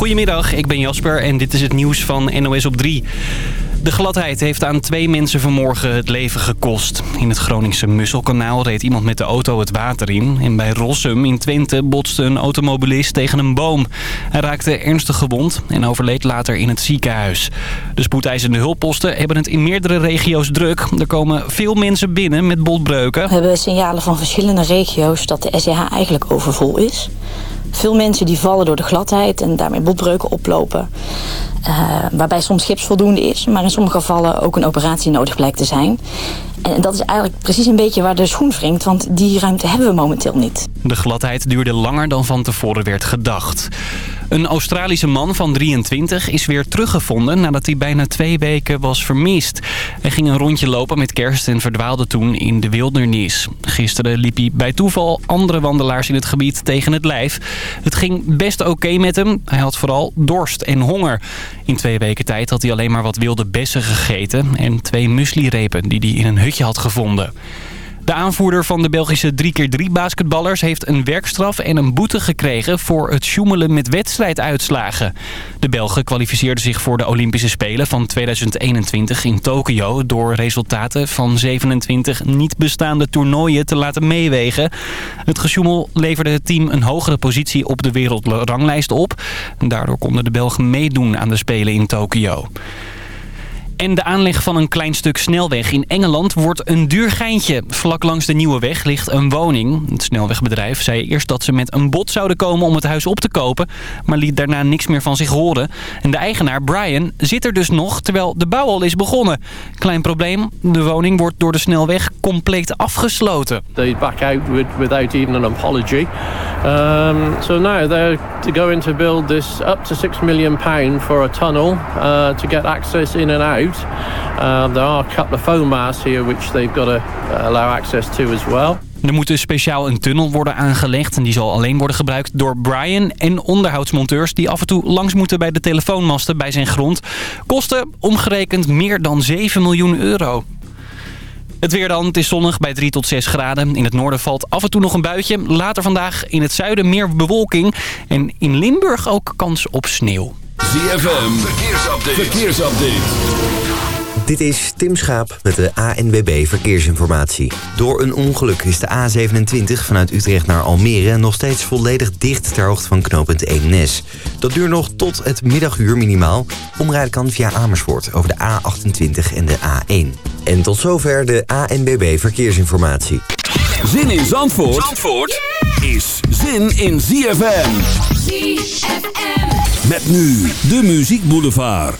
Goedemiddag, ik ben Jasper en dit is het nieuws van NOS op 3. De gladheid heeft aan twee mensen vanmorgen het leven gekost. In het Groningse Musselkanaal reed iemand met de auto het water in. En bij Rossum in Twente botste een automobilist tegen een boom. Hij raakte ernstig gewond en overleed later in het ziekenhuis. De spoedeisende hulpposten hebben het in meerdere regio's druk. Er komen veel mensen binnen met botbreuken. We hebben signalen van verschillende regio's dat de SCH eigenlijk overvol is. Veel mensen die vallen door de gladheid en daarmee botbreuken oplopen. Uh, waarbij soms gips voldoende is, maar in sommige gevallen ook een operatie nodig blijkt te zijn. En dat is eigenlijk precies een beetje waar de schoen wringt, want die ruimte hebben we momenteel niet. De gladheid duurde langer dan van tevoren werd gedacht. Een Australische man van 23 is weer teruggevonden nadat hij bijna twee weken was vermist. Hij ging een rondje lopen met kerst en verdwaalde toen in de wildernis. Gisteren liep hij bij toeval andere wandelaars in het gebied tegen het lijf. Het ging best oké met hem. Hij had vooral dorst en honger. In twee weken tijd had hij alleen maar wat wilde bessen gegeten en twee mueslirepen die hij in een hutje had gevonden. De aanvoerder van de Belgische 3x3 basketballers heeft een werkstraf en een boete gekregen voor het sjoemelen met wedstrijduitslagen. De Belgen kwalificeerden zich voor de Olympische Spelen van 2021 in Tokio door resultaten van 27 niet bestaande toernooien te laten meewegen. Het gesjoemel leverde het team een hogere positie op de wereldranglijst op. Daardoor konden de Belgen meedoen aan de Spelen in Tokio. En de aanleg van een klein stuk snelweg in Engeland wordt een duur geintje. Vlak langs de nieuwe weg ligt een woning. Het snelwegbedrijf zei eerst dat ze met een bod zouden komen om het huis op te kopen... maar liet daarna niks meer van zich horen. En de eigenaar, Brian, zit er dus nog terwijl de bouw al is begonnen. Klein probleem, de woning wordt door de snelweg compleet afgesloten. They back out with, without even an apology. Um, so now they're going to build this up to 6 million pound for a tunnel uh, to get access in and out. Um, there are a couple of foam masts here which they've got to uh, allow access to as well. Er moet dus speciaal een tunnel worden aangelegd en die zal alleen worden gebruikt door Brian en onderhoudsmonteurs die af en toe langs moeten bij de telefoonmasten bij zijn grond. Kosten omgerekend meer dan 7 miljoen euro. Het weer dan, het is zonnig bij 3 tot 6 graden. In het noorden valt af en toe nog een buitje. Later vandaag in het zuiden meer bewolking. En in Limburg ook kans op sneeuw. ZFM, verkeersupdate. verkeersupdate. Dit is Tim Schaap met de ANWB Verkeersinformatie. Door een ongeluk is de A27 vanuit Utrecht naar Almere... nog steeds volledig dicht ter hoogte van knooppunt Eemnes. Dat duurt nog tot het middaguur minimaal. Omrijden kan via Amersfoort over de A28 en de A1. En tot zover de ANWB Verkeersinformatie. Zin in Zandvoort, Zandvoort is zin in ZFM. ZFM. Met nu de Muziek Boulevard.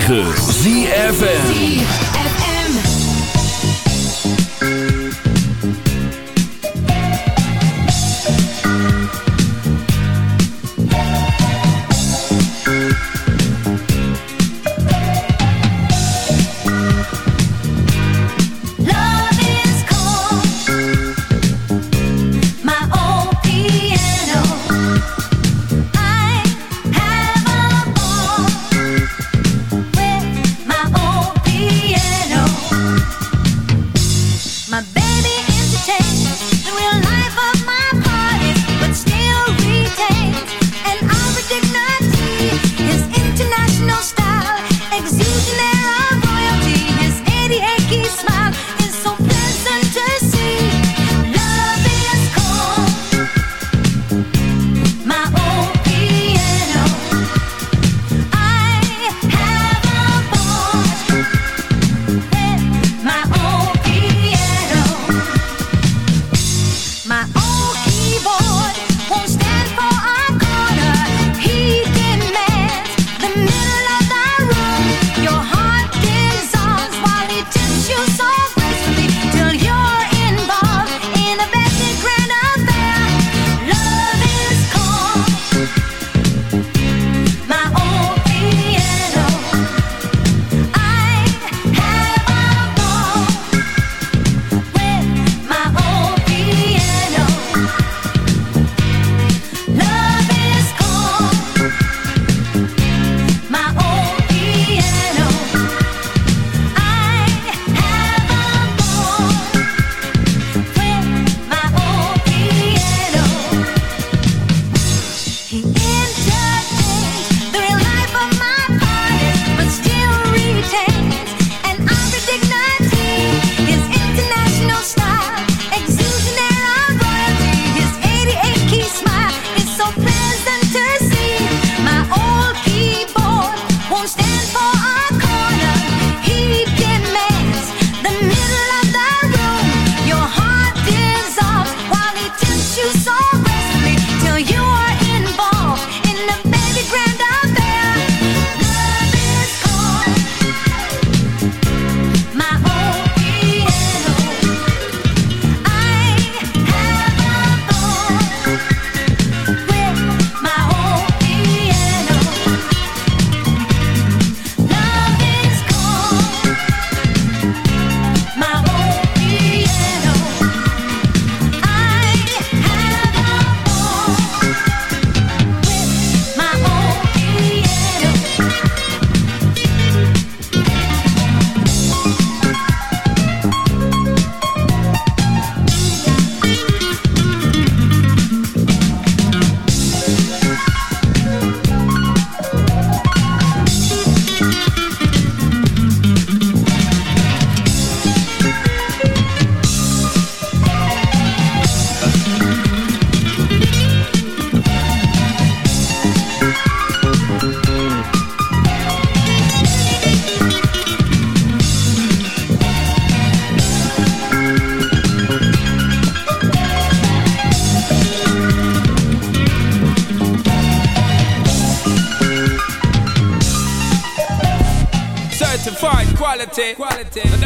106.9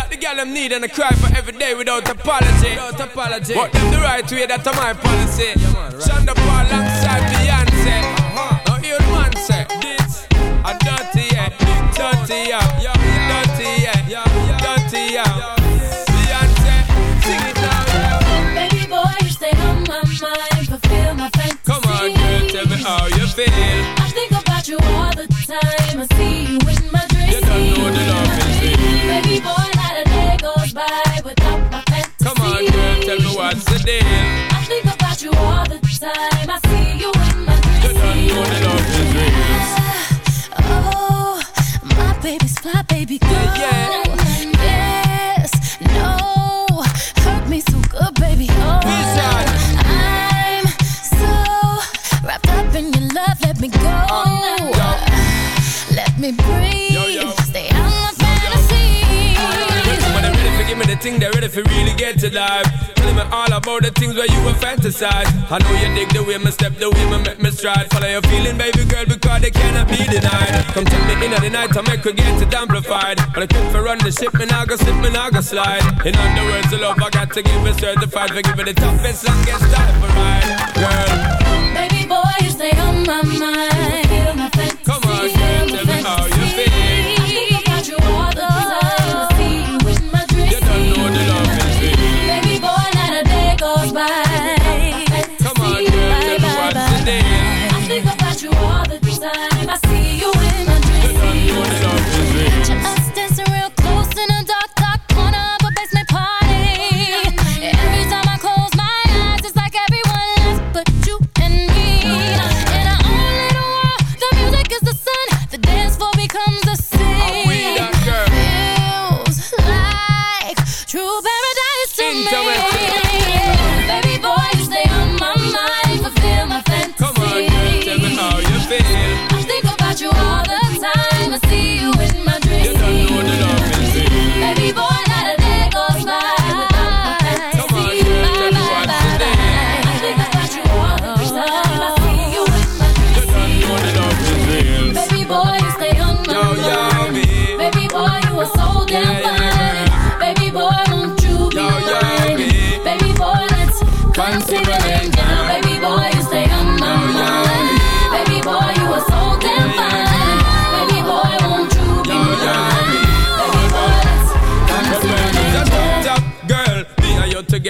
quality. The girl them need and I cry for every day without apology. Without apology. But them the right way, that's my policy. Yeah, man, right. Shonda Paul alongside Beyonce. Uh-huh. Now hear the man say, this a dirty yeah, dirty yeah, dirty yeah, dirty yeah. Beyonce, sing it now. Baby boy, you stay on my mind, fulfill my fantasy. Come on, girl, tell me how you feel. I think about you all the time. I see you in my dreams. You don't know the love is real. Baby boy, deal. I think about you all the time. I see you in my dreams. You don't know the love is real. Oh, my baby's fly, baby girl. Yeah, Yes, no, hurt me so good, baby. Oh, I'm so wrapped up in your love. Let me go. Let me breathe. Yo, yo. Stay out my fantasy. When they're ready for give me the thing, they're ready for really get to life. Me all about the things where you were fantasize. I know you dig the way me step, the way me make me stride. Follow your feeling, baby girl, because they cannot be denied. Come take me in at the night, I make her get it amplified. But I keep for run the ship, me I go slip, me now go slide. In other words, the love I got to give it certified for giving the toughest, longest time for ride. Girl, Baby boy, you stay on my mind. Feel my fantasy. Come on, girl, tell me how you feel.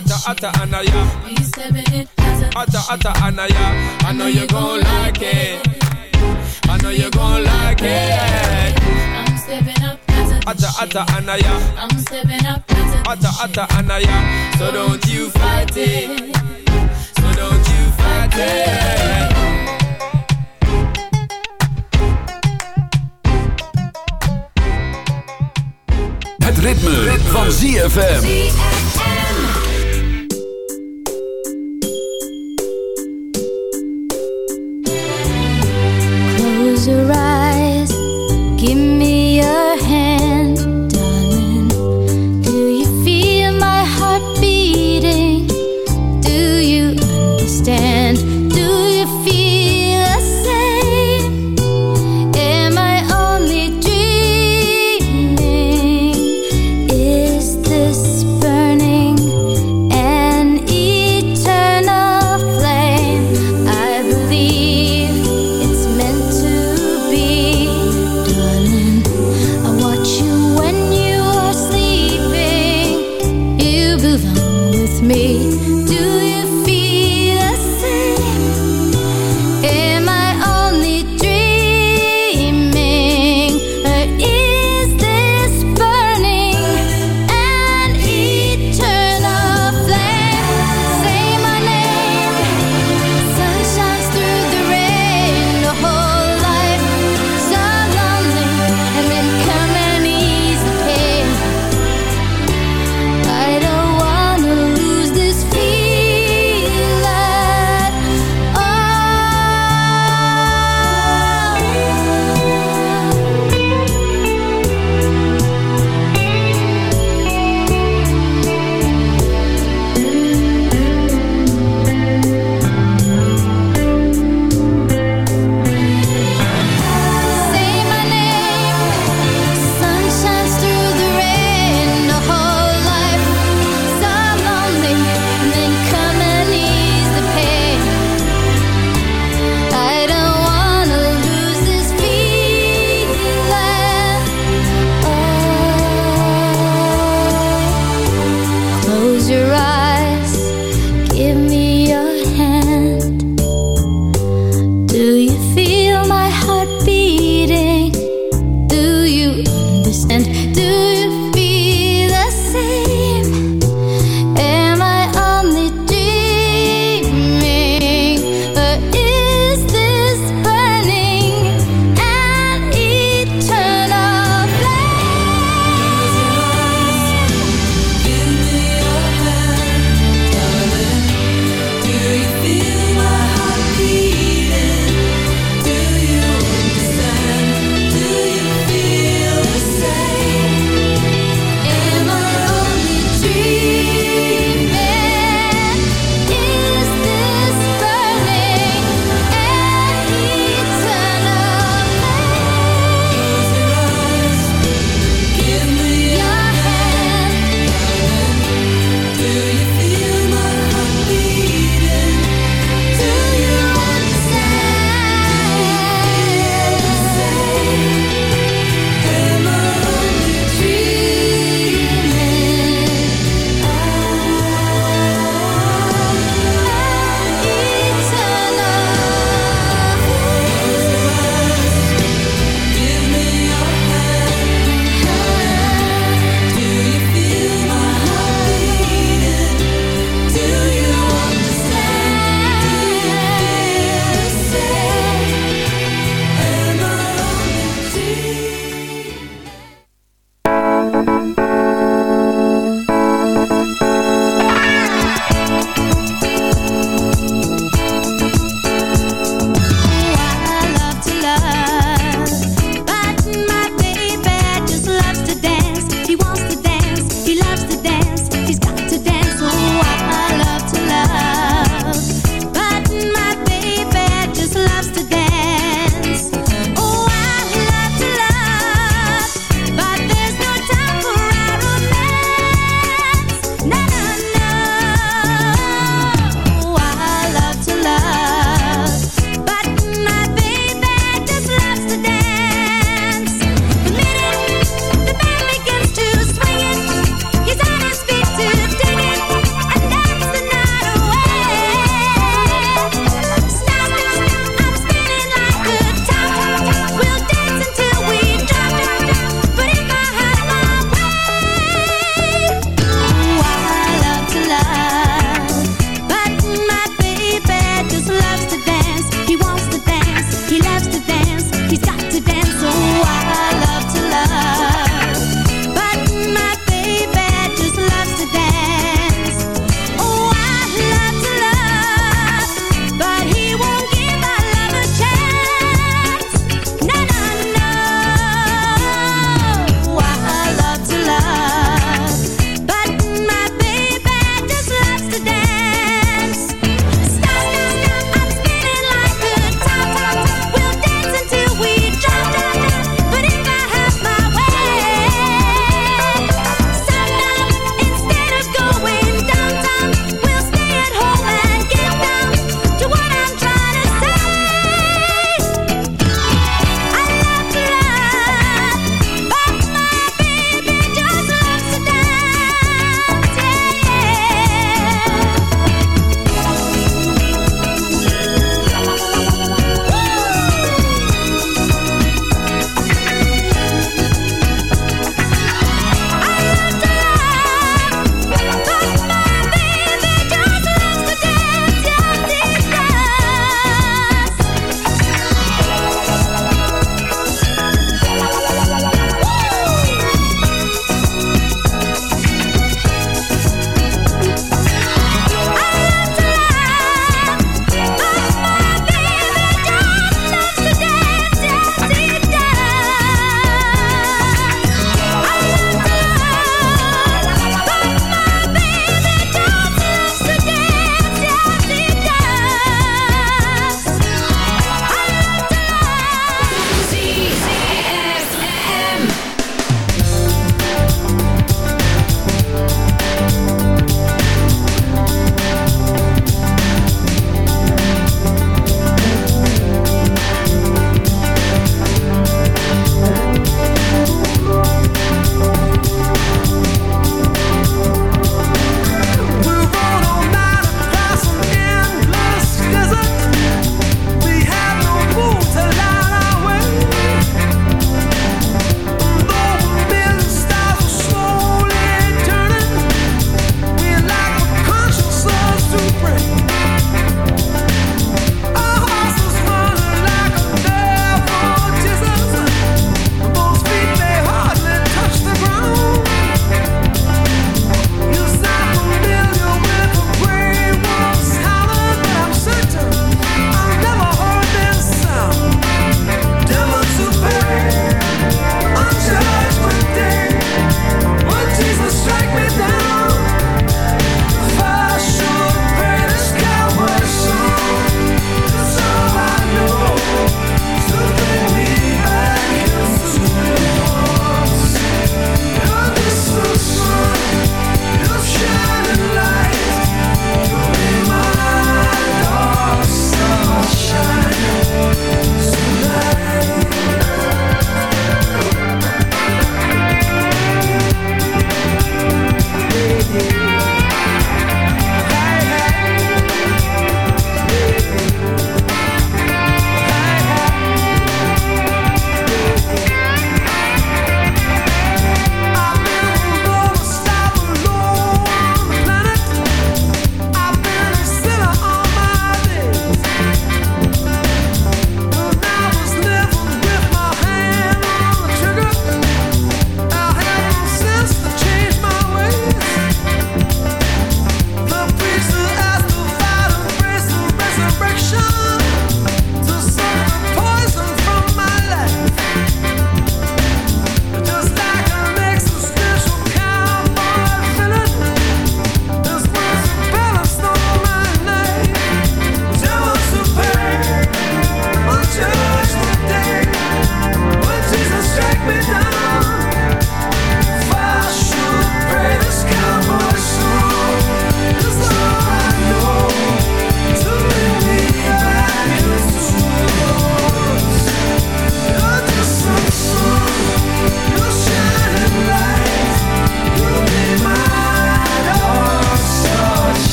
Atta atta anaya. He's stepping Atta atta anaya. I know you gon' like it. I know you gon' like it. I'm stepping up, Atta atta anaya. I'm stepping up, Atta atta anaya. So don't you fight it. So don't you fight it. Het ritme, van ZFM.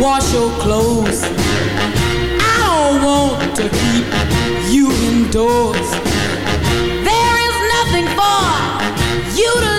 wash your clothes. I don't want to keep you indoors. There is nothing for you to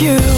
you.